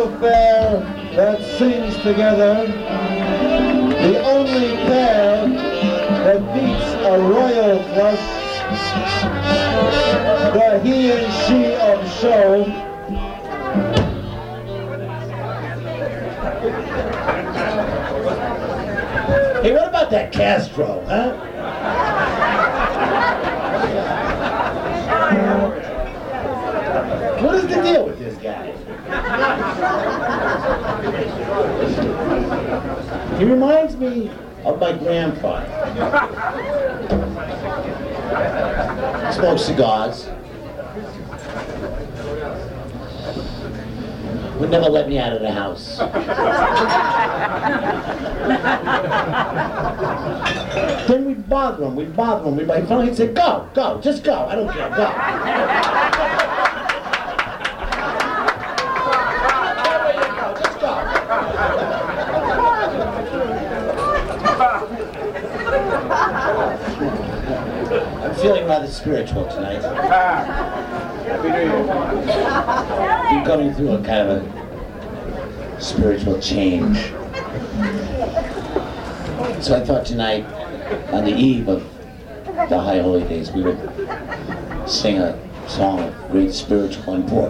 love affair that sings together. The only pair that beats a royal flush. The he and she of show. Hey, what about that Castro, huh? He reminds me of my grandfather. Smokes cigars. Would never let me out of the house. then we'd bother him, we'd bother him. We'd finally he'd say, go, go, just go. I don't care, go. Feeling rather spiritual tonight. I'm going through a kind of a spiritual change. So I thought tonight, on the eve of the High Holy Days, we would sing a song of great spiritual import.